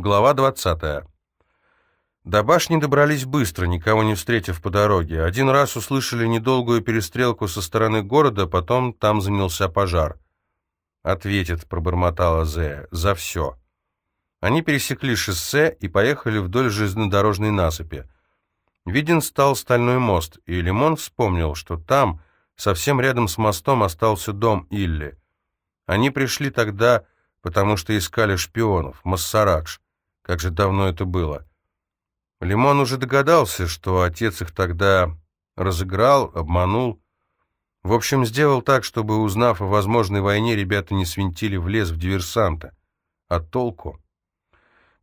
Глава 20. До башни добрались быстро, никого не встретив по дороге. Один раз услышали недолгую перестрелку со стороны города, потом там занялся пожар. «Ответит», — пробормотала Зея, — «за все». Они пересекли шоссе и поехали вдоль железнодорожной насыпи. Виден стал стальной мост, и Лимон вспомнил, что там, совсем рядом с мостом, остался дом Илли. Они пришли тогда, потому что искали шпионов, Массаракш. Как же давно это было. Лимон уже догадался, что отец их тогда разыграл, обманул. В общем, сделал так, чтобы, узнав о возможной войне, ребята не свинтили в лес в диверсанта. А толку?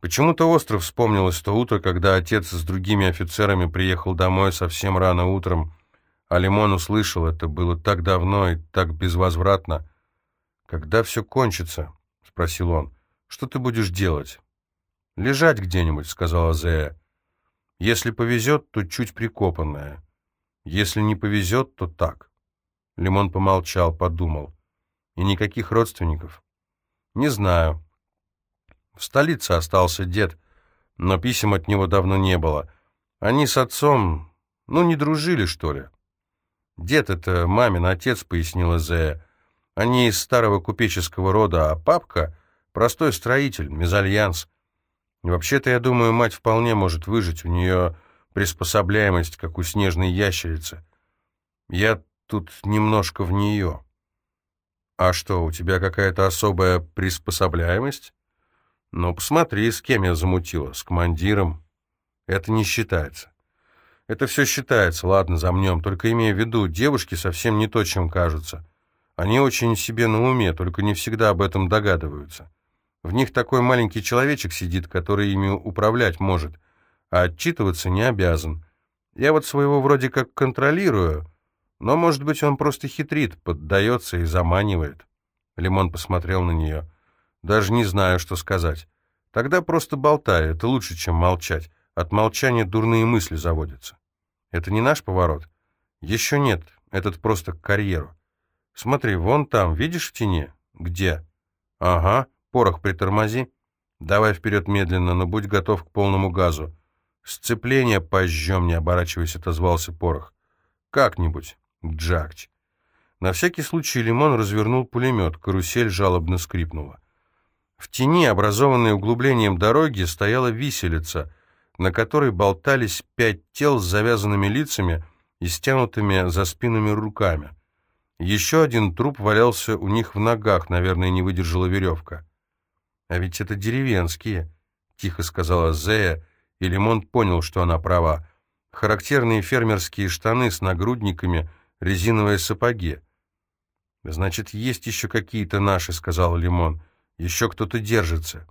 Почему-то остров вспомнилось то утро, когда отец с другими офицерами приехал домой совсем рано утром, а Лимон услышал, это было так давно и так безвозвратно. «Когда все кончится?» — спросил он. «Что ты будешь делать?» «Лежать где-нибудь», — сказала Зея. «Если повезет, то чуть прикопанная. Если не повезет, то так». Лимон помолчал, подумал. «И никаких родственников?» «Не знаю. В столице остался дед, но писем от него давно не было. Они с отцом, ну, не дружили, что ли?» «Дед — это мамин отец», — пояснила Зея. «Они из старого купеческого рода, а папка — простой строитель, мезальянс». Вообще-то, я думаю, мать вполне может выжить, у нее приспособляемость, как у снежной ящерицы. Я тут немножко в нее. А что, у тебя какая-то особая приспособляемость? Ну, посмотри, с кем я замутила, с командиром. Это не считается. Это все считается, ладно, замнем, только имея в виду, девушки совсем не то, чем кажутся. Они очень себе на уме, только не всегда об этом догадываются. В них такой маленький человечек сидит, который ими управлять может, а отчитываться не обязан. Я вот своего вроде как контролирую, но, может быть, он просто хитрит, поддается и заманивает. Лимон посмотрел на нее. Даже не знаю, что сказать. Тогда просто болтай, это лучше, чем молчать. От молчания дурные мысли заводятся. Это не наш поворот? Еще нет, этот просто к карьеру. Смотри, вон там, видишь в тени? Где? Ага. Порох притормози. Давай вперед медленно, но будь готов к полному газу. Сцепление пожжем, не оборачиваясь, отозвался Порох. Как-нибудь, Джакч. На всякий случай Лимон развернул пулемет, карусель жалобно скрипнула. В тени, образованной углублением дороги, стояла виселица, на которой болтались пять тел с завязанными лицами и стянутыми за спинами руками. Еще один труп валялся у них в ногах, наверное, не выдержала веревка. «А ведь это деревенские», — тихо сказала Зея, и Лимон понял, что она права. Характерные фермерские штаны с нагрудниками, резиновые сапоги. «Значит, есть еще какие-то наши», — сказал Лимон. «Еще кто-то держится».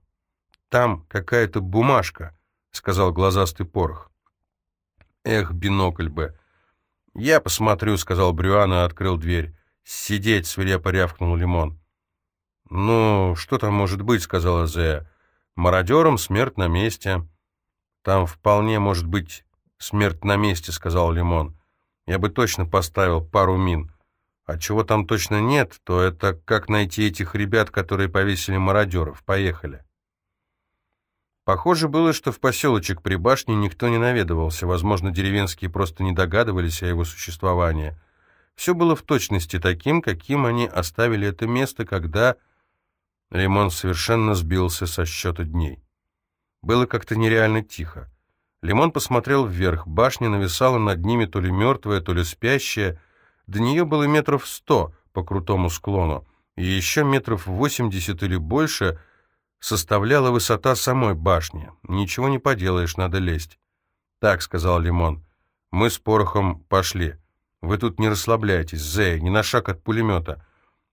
«Там какая-то бумажка», — сказал глазастый порох. «Эх, бинокль бы!» «Я посмотрю», — сказал Брюан и открыл дверь. «Сидеть!» — свирепо рявкнул Лимон. «Ну, что там может быть?» — сказала Зея. «Мародерам смерть на месте». «Там вполне может быть смерть на месте», — сказал Лимон. «Я бы точно поставил пару мин. А чего там точно нет, то это как найти этих ребят, которые повесили мародеров. Поехали». Похоже было, что в поселочек при башне никто не наведывался. Возможно, деревенские просто не догадывались о его существовании. Все было в точности таким, каким они оставили это место, когда Лимон совершенно сбился со счета дней. Было как-то нереально тихо. Лимон посмотрел вверх. Башня нависала над ними то ли мертвая, то ли спящая. До нее было метров сто по крутому склону, и еще метров восемьдесят или больше составляла высота самой башни. Ничего не поделаешь, надо лезть. «Так», — сказал Лимон, — «мы с Порохом пошли. Вы тут не расслабляйтесь, Зея, ни на шаг от пулемета.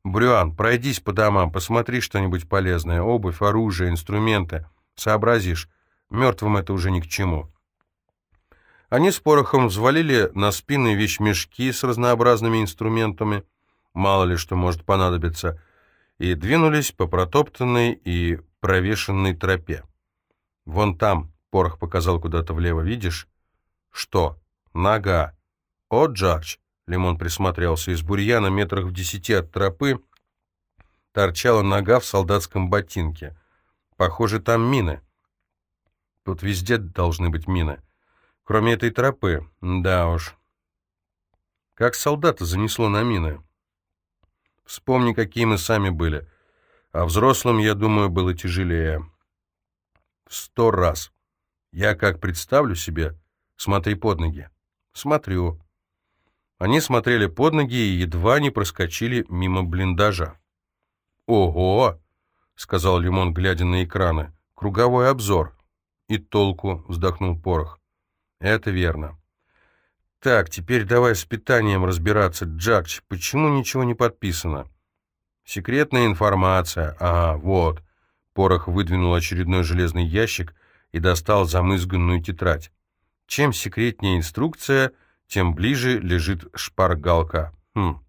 «Брюан, пройдись по домам, посмотри что-нибудь полезное, обувь, оружие, инструменты. Сообразишь, мертвым это уже ни к чему». Они с порохом взвалили на спины вещмешки с разнообразными инструментами, мало ли что может понадобиться, и двинулись по протоптанной и провешенной тропе. «Вон там», — порох показал куда-то влево, — «видишь?» «Что?» «Нога». «О, Джордж, Лимон присмотрелся. Из бурьяна метрах в десяти от тропы торчала нога в солдатском ботинке. Похоже, там мины. Тут везде должны быть мины. Кроме этой тропы. Да уж. Как солдата занесло на мины. Вспомни, какие мы сами были. А взрослым, я думаю, было тяжелее. Сто раз. Я как представлю себе, смотри под ноги. Смотрю. Они смотрели под ноги и едва не проскочили мимо блиндажа. «Ого!» — сказал Лимон, глядя на экраны. «Круговой обзор». «И толку», — вздохнул Порох. «Это верно». «Так, теперь давай с питанием разбираться, Джакч. Почему ничего не подписано?» «Секретная информация. А, вот». Порох выдвинул очередной железный ящик и достал замызганную тетрадь. Чем секретнее инструкция, тем ближе лежит шпаргалка. Хм.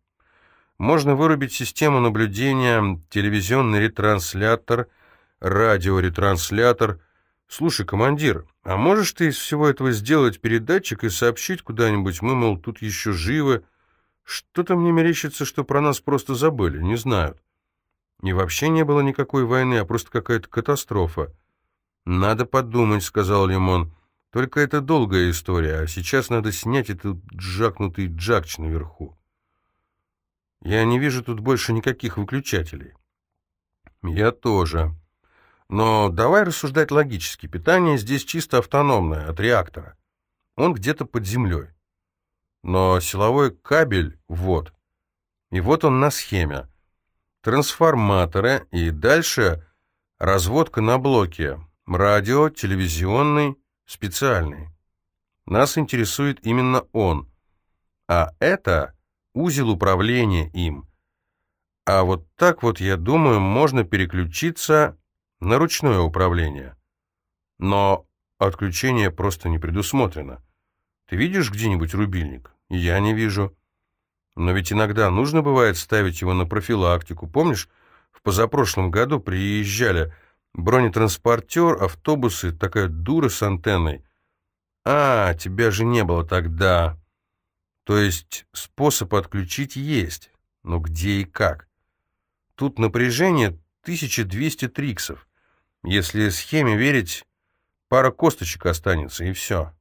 Можно вырубить систему наблюдения, телевизионный ретранслятор, радиоретранслятор. Слушай, командир, а можешь ты из всего этого сделать передатчик и сообщить куда-нибудь? Мы, мол, тут еще живы. Что-то мне мерещится, что про нас просто забыли, не знают. И вообще не было никакой войны, а просто какая-то катастрофа. «Надо подумать», — сказал Лимон. «Только это долгая история, а сейчас надо снять этот джакнутый джакч наверху». Я не вижу тут больше никаких выключателей. Я тоже. Но давай рассуждать логически. Питание здесь чисто автономное, от реактора. Он где-то под землей. Но силовой кабель вот. И вот он на схеме. Трансформаторы и дальше разводка на блоке. Радио, телевизионный, специальный. Нас интересует именно он. А это узел управления им. А вот так вот, я думаю, можно переключиться на ручное управление. Но отключение просто не предусмотрено. Ты видишь где-нибудь рубильник? Я не вижу. Но ведь иногда нужно бывает ставить его на профилактику. Помнишь, в позапрошлом году приезжали бронетранспортер, автобусы, такая дура с антенной. А, тебя же не было тогда. То есть способ отключить есть, но где и как? Тут напряжение 1200 триксов. Если схеме верить, пара косточек останется, и все.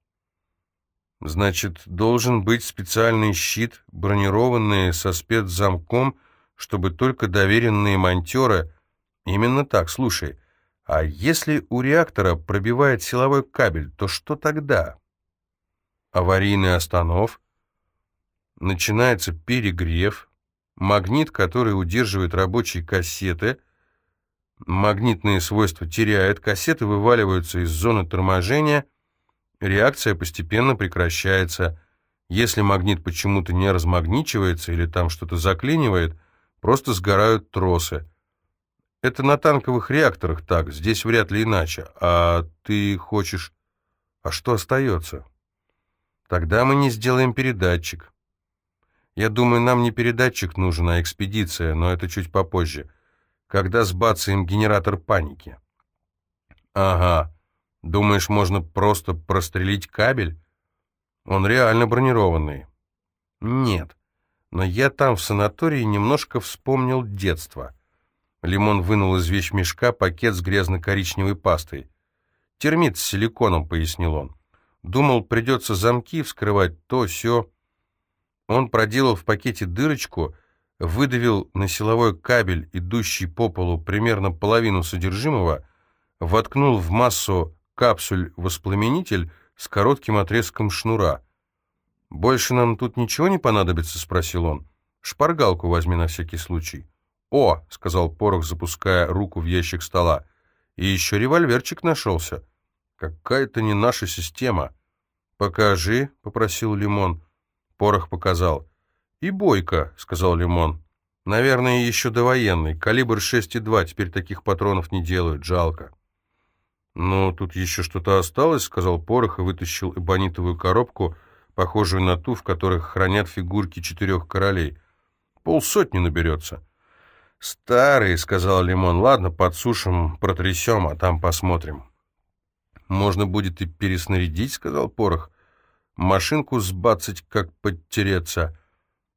Значит, должен быть специальный щит, бронированный со спецзамком, чтобы только доверенные монтеры... Именно так, слушай, а если у реактора пробивает силовой кабель, то что тогда? Аварийный останов? начинается перегрев, магнит, который удерживает рабочие кассеты, магнитные свойства теряет, кассеты вываливаются из зоны торможения, реакция постепенно прекращается. Если магнит почему-то не размагничивается или там что-то заклинивает, просто сгорают тросы. Это на танковых реакторах так, здесь вряд ли иначе. А ты хочешь... А что остается? Тогда мы не сделаем передатчик. Я думаю, нам не передатчик нужен, а экспедиция, но это чуть попозже. Когда сбацаем генератор паники. Ага. Думаешь, можно просто прострелить кабель? Он реально бронированный. Нет. Но я там, в санатории, немножко вспомнил детство. Лимон вынул из вещмешка пакет с грязно-коричневой пастой. «Термит с силиконом», — пояснил он. «Думал, придется замки вскрывать, то, все. Он проделал в пакете дырочку, выдавил на силовой кабель, идущий по полу, примерно половину содержимого, воткнул в массу капсуль-воспламенитель с коротким отрезком шнура. «Больше нам тут ничего не понадобится?» — спросил он. «Шпаргалку возьми на всякий случай». «О!» — сказал Порох, запуская руку в ящик стола. «И еще револьверчик нашелся. Какая-то не наша система». «Покажи», — попросил Лимон. Порох показал. «И бойко», — сказал Лимон. «Наверное, еще довоенный. Калибр 6,2. Теперь таких патронов не делают. Жалко». «Ну, тут еще что-то осталось», — сказал Порох и вытащил эбонитовую коробку, похожую на ту, в которых хранят фигурки четырех королей. «Полсотни наберется». «Старый», — сказал Лимон. «Ладно, подсушим, протрясем, а там посмотрим». «Можно будет и переснарядить», — сказал Порох. Машинку сбацать, как подтереться.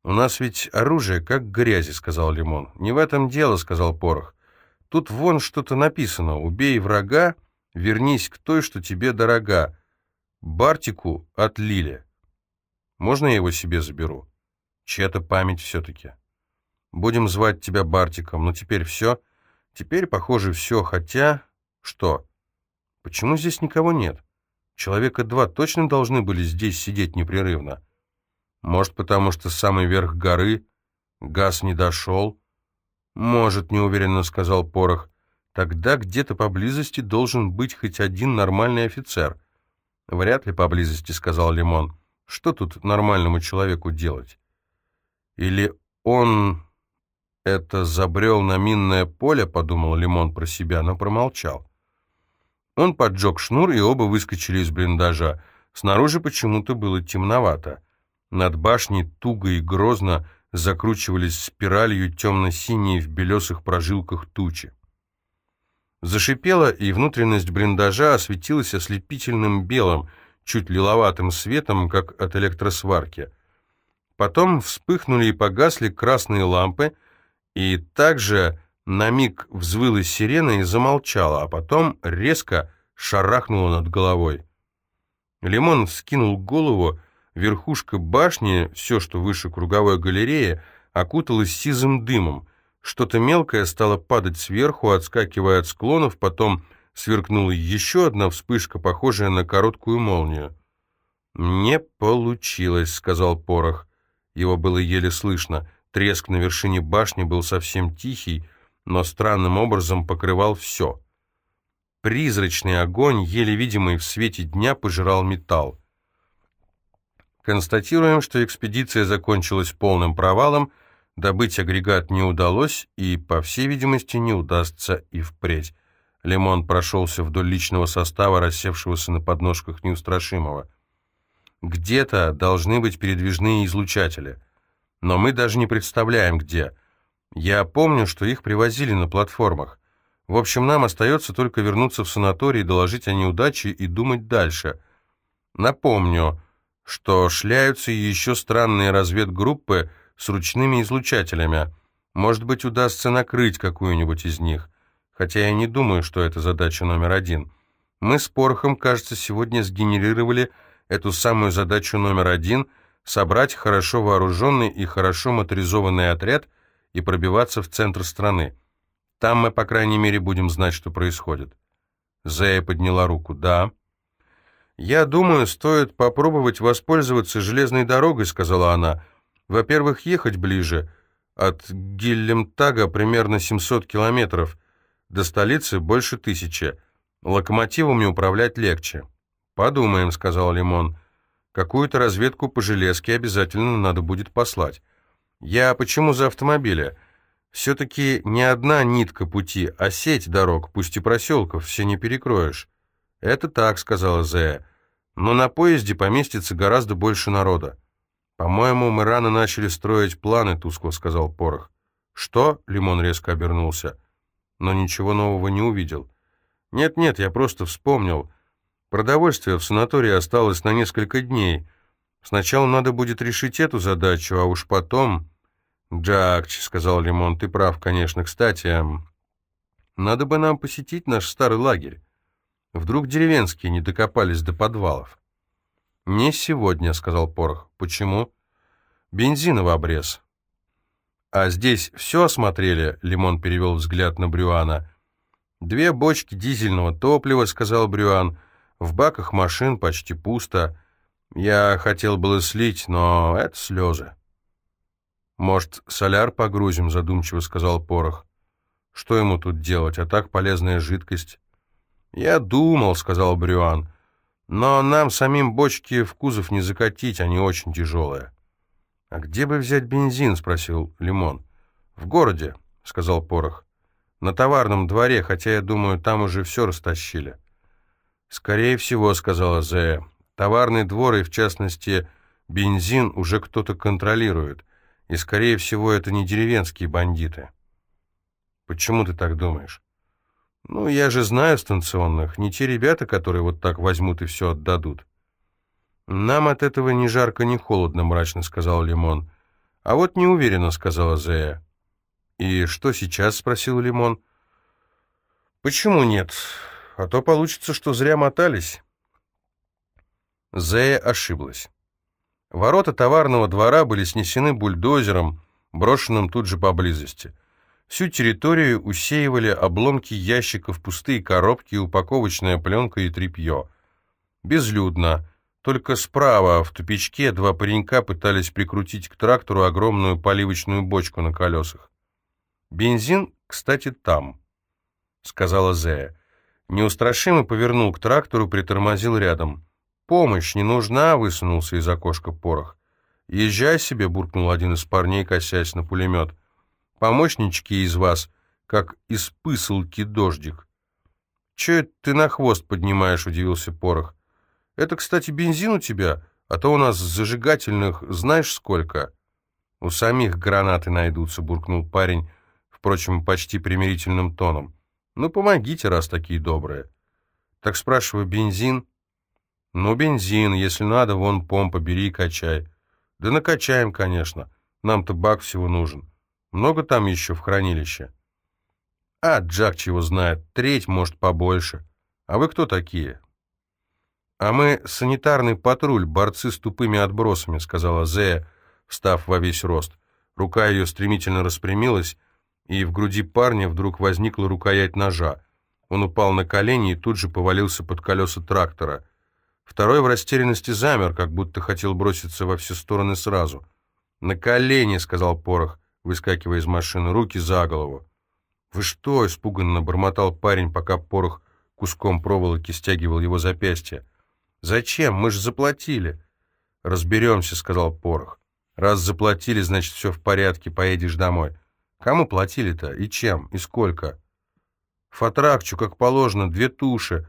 У нас ведь оружие как грязи, сказал Лимон. Не в этом дело, сказал Порох. Тут вон что-то написано. Убей врага, Вернись к той, что тебе дорога. Бартику от Лили. Можно я его себе заберу? Чья-то память все-таки. Будем звать тебя Бартиком. Но теперь все. Теперь, похоже, все. Хотя... Что? Почему здесь никого нет? Человека два точно должны были здесь сидеть непрерывно. Может, потому что самый верх горы, газ не дошел? Может, неуверенно сказал Порох. Тогда где-то поблизости должен быть хоть один нормальный офицер. Вряд ли поблизости, сказал Лимон. Что тут нормальному человеку делать? Или он это забрел на минное поле, подумал Лимон про себя, но промолчал. Он поджег шнур, и оба выскочили из блиндажа. Снаружи почему-то было темновато. Над башней туго и грозно закручивались спиралью темно-синие в белесых прожилках тучи. Зашипела, и внутренность блиндажа осветилась ослепительным белым, чуть лиловатым светом, как от электросварки. Потом вспыхнули и погасли красные лампы, и также на миг взвыла сирена и замолчала, а потом резко шарахнула над головой. Лимон скинул голову, верхушка башни, все, что выше круговой галереи, окуталась сизым дымом. Что-то мелкое стало падать сверху, отскакивая от склонов, потом сверкнула еще одна вспышка, похожая на короткую молнию. «Не получилось», — сказал Порох. Его было еле слышно. Треск на вершине башни был совсем тихий, но странным образом покрывал все. Призрачный огонь, еле видимый в свете дня, пожирал металл. Констатируем, что экспедиция закончилась полным провалом, добыть агрегат не удалось и, по всей видимости, не удастся и впредь. Лимон прошелся вдоль личного состава, рассевшегося на подножках неустрашимого. Где-то должны быть передвижные излучатели, но мы даже не представляем, где – я помню, что их привозили на платформах. В общем, нам остается только вернуться в санаторий, доложить о неудаче и думать дальше. Напомню, что шляются еще странные разведгруппы с ручными излучателями. Может быть, удастся накрыть какую-нибудь из них. Хотя я не думаю, что это задача номер один. Мы с Порохом, кажется, сегодня сгенерировали эту самую задачу номер один — собрать хорошо вооруженный и хорошо моторизованный отряд — и пробиваться в центр страны. Там мы, по крайней мере, будем знать, что происходит. Зея подняла руку. «Да». «Я думаю, стоит попробовать воспользоваться железной дорогой», — сказала она. «Во-первых, ехать ближе. От Гиллемтага примерно 700 километров. До столицы больше тысячи. Локомотивами управлять легче». «Подумаем», — сказал Лимон. «Какую-то разведку по железке обязательно надо будет послать». Я почему за автомобили? Все-таки не одна нитка пути, а сеть дорог, пусть и проселков, все не перекроешь. Это так, сказала Зея. Но на поезде поместится гораздо больше народа. По-моему, мы рано начали строить планы, тускло сказал Порох. Что? Лимон резко обернулся, но ничего нового не увидел. Нет-нет, я просто вспомнил. Продовольствие в санатории осталось на несколько дней. Сначала надо будет решить эту задачу, а уж потом... «Джакч», — сказал Лимон, — «ты прав, конечно. Кстати, надо бы нам посетить наш старый лагерь. Вдруг деревенские не докопались до подвалов». «Не сегодня», — сказал Порох. «Почему?» «Бензиновый обрез». «А здесь все осмотрели?» — Лимон перевел взгляд на Брюана. «Две бочки дизельного топлива», — сказал Брюан. «В баках машин почти пусто. Я хотел было слить, но это слезы». «Может, соляр погрузим?» — задумчиво сказал Порох. «Что ему тут делать? А так полезная жидкость». «Я думал», — сказал Брюан. «Но нам самим бочки в кузов не закатить, они очень тяжелые». «А где бы взять бензин?» — спросил Лимон. «В городе», — сказал Порох. «На товарном дворе, хотя, я думаю, там уже все растащили». «Скорее всего», — сказала Зея. «Товарный двор и, в частности, бензин уже кто-то контролирует. И, скорее всего, это не деревенские бандиты. Почему ты так думаешь? Ну, я же знаю станционных, не те ребята, которые вот так возьмут и все отдадут. Нам от этого ни жарко, ни холодно, мрачно сказал Лимон. А вот не уверенно, сказала Зея. И что сейчас? спросил Лимон. Почему нет? А то получится, что зря мотались». Зея ошиблась. Ворота товарного двора были снесены бульдозером, брошенным тут же поблизости. Всю территорию усеивали обломки ящиков, пустые коробки, упаковочная пленка и тряпье. Безлюдно. Только справа, в тупичке, два паренька пытались прикрутить к трактору огромную поливочную бочку на колесах. «Бензин, кстати, там», — сказала Зея. Неустрашимо повернул к трактору, притормозил рядом. «Помощь не нужна», — высунулся из окошка порох. «Езжай себе», — буркнул один из парней, косясь на пулемет. «Помощнички из вас, как из пысалки дождик». «Че это ты на хвост поднимаешь?» — удивился порох. «Это, кстати, бензин у тебя, а то у нас зажигательных знаешь сколько?» «У самих гранаты найдутся», — буркнул парень, впрочем, почти примирительным тоном. «Ну, помогите, раз такие добрые». «Так спрашиваю, бензин?» «Ну, бензин, если надо, вон помпа, бери и качай». «Да накачаем, конечно. Нам-то бак всего нужен. Много там еще в хранилище?» «А, Джак чего знает. Треть, может, побольше. А вы кто такие?» «А мы санитарный патруль, борцы с тупыми отбросами», — сказала Зея, встав во весь рост. Рука ее стремительно распрямилась, и в груди парня вдруг возникла рукоять ножа. Он упал на колени и тут же повалился под колеса трактора — Второй в растерянности замер, как будто хотел броситься во все стороны сразу. «На колени!» — сказал Порох, выскакивая из машины, руки за голову. «Вы что?» — испуганно бормотал парень, пока Порох куском проволоки стягивал его запястье. «Зачем? Мы же заплатили!» «Разберемся», — сказал Порох. «Раз заплатили, значит, все в порядке, поедешь домой». «Кому платили-то? И чем? И сколько?» «Фатракчу, как положено, две туши,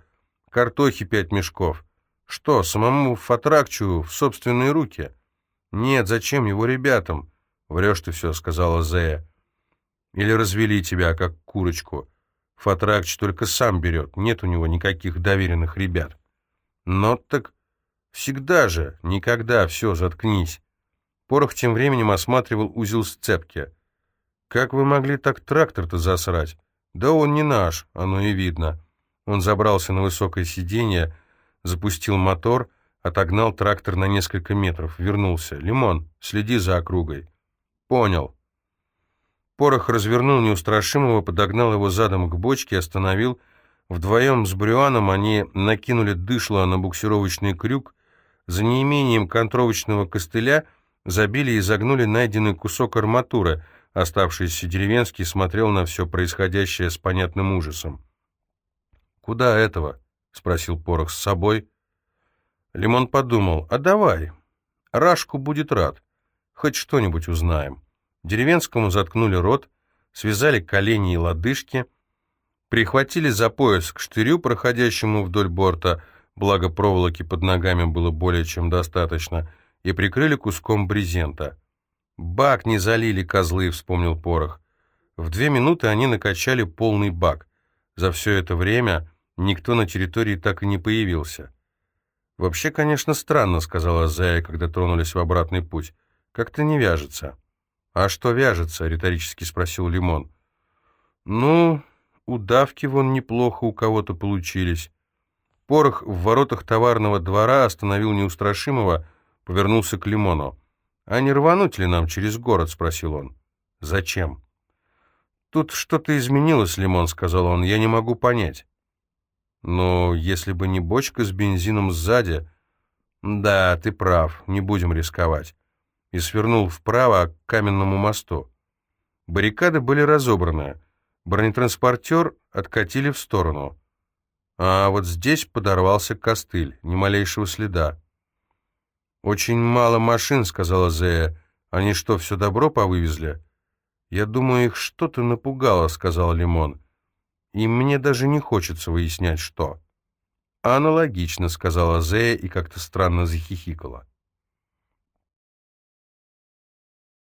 картохи пять мешков». Что, самому Фатракчу в собственные руки? Нет, зачем его ребятам? Врешь ты все, сказала Зея. Или развели тебя, как курочку. Фатракч только сам берет, нет у него никаких доверенных ребят. Но так всегда же, никогда, все, заткнись. Порох тем временем осматривал узел сцепки. «Как вы могли так трактор-то засрать? Да он не наш, оно и видно». Он забрался на высокое сиденье, запустил мотор, отогнал трактор на несколько метров, вернулся. «Лимон, следи за округой». «Понял». Порох развернул неустрашимого, подогнал его задом к бочке, остановил. Вдвоем с Брюаном они накинули дышло на буксировочный крюк, за неимением контровочного костыля забили и загнули найденный кусок арматуры. Оставшийся деревенский смотрел на все происходящее с понятным ужасом. «Куда этого?» — спросил Порох с собой. Лимон подумал, а давай, Рашку будет рад, хоть что-нибудь узнаем. Деревенскому заткнули рот, связали колени и лодыжки, прихватили за пояс к штырю, проходящему вдоль борта, благо проволоки под ногами было более чем достаточно, и прикрыли куском брезента. «Бак не залили, козлы», — вспомнил Порох. В две минуты они накачали полный бак. За все это время Никто на территории так и не появился. «Вообще, конечно, странно», — сказала Зая, когда тронулись в обратный путь. «Как-то не вяжется». «А что вяжется?» — риторически спросил Лимон. «Ну, удавки вон неплохо у кого-то получились». Порох в воротах товарного двора остановил неустрашимого, повернулся к Лимону. «А не рвануть ли нам через город?» — спросил он. «Зачем?» «Тут что-то изменилось, Лимон», — сказал он, — «я не могу понять». Но если бы не бочка с бензином сзади... Да, ты прав, не будем рисковать. И свернул вправо к каменному мосту. Баррикады были разобраны. Бронетранспортер откатили в сторону. А вот здесь подорвался костыль, ни малейшего следа. «Очень мало машин», — сказала Зея. «Они что, все добро повывезли?» «Я думаю, их что-то напугало», — сказал Лимон и мне даже не хочется выяснять, что». «Аналогично», — сказала Зея и как-то странно захихикала.